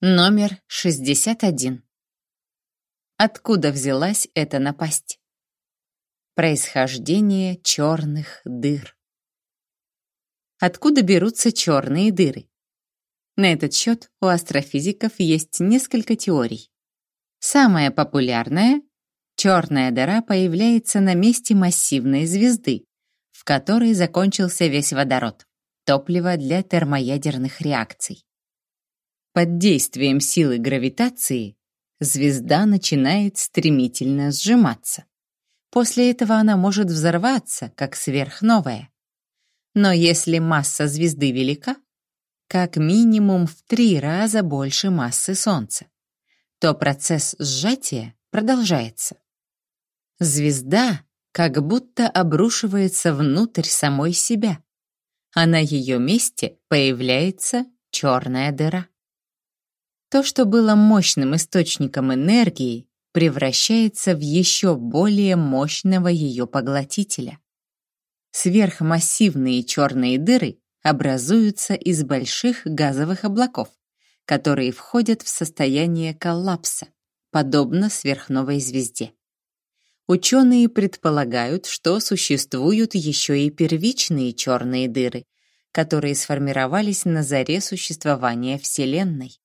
Номер 61. Откуда взялась эта напасть? Происхождение черных дыр. Откуда берутся черные дыры? На этот счет у астрофизиков есть несколько теорий. Самая популярная — черная дыра появляется на месте массивной звезды, в которой закончился весь водород, топливо для термоядерных реакций. Под действием силы гравитации звезда начинает стремительно сжиматься. После этого она может взорваться, как сверхновая. Но если масса звезды велика, как минимум в три раза больше массы Солнца, то процесс сжатия продолжается. Звезда как будто обрушивается внутрь самой себя, а на ее месте появляется черная дыра. То, что было мощным источником энергии, превращается в еще более мощного ее поглотителя. Сверхмассивные черные дыры образуются из больших газовых облаков, которые входят в состояние коллапса, подобно сверхновой звезде. Ученые предполагают, что существуют еще и первичные черные дыры, которые сформировались на заре существования Вселенной.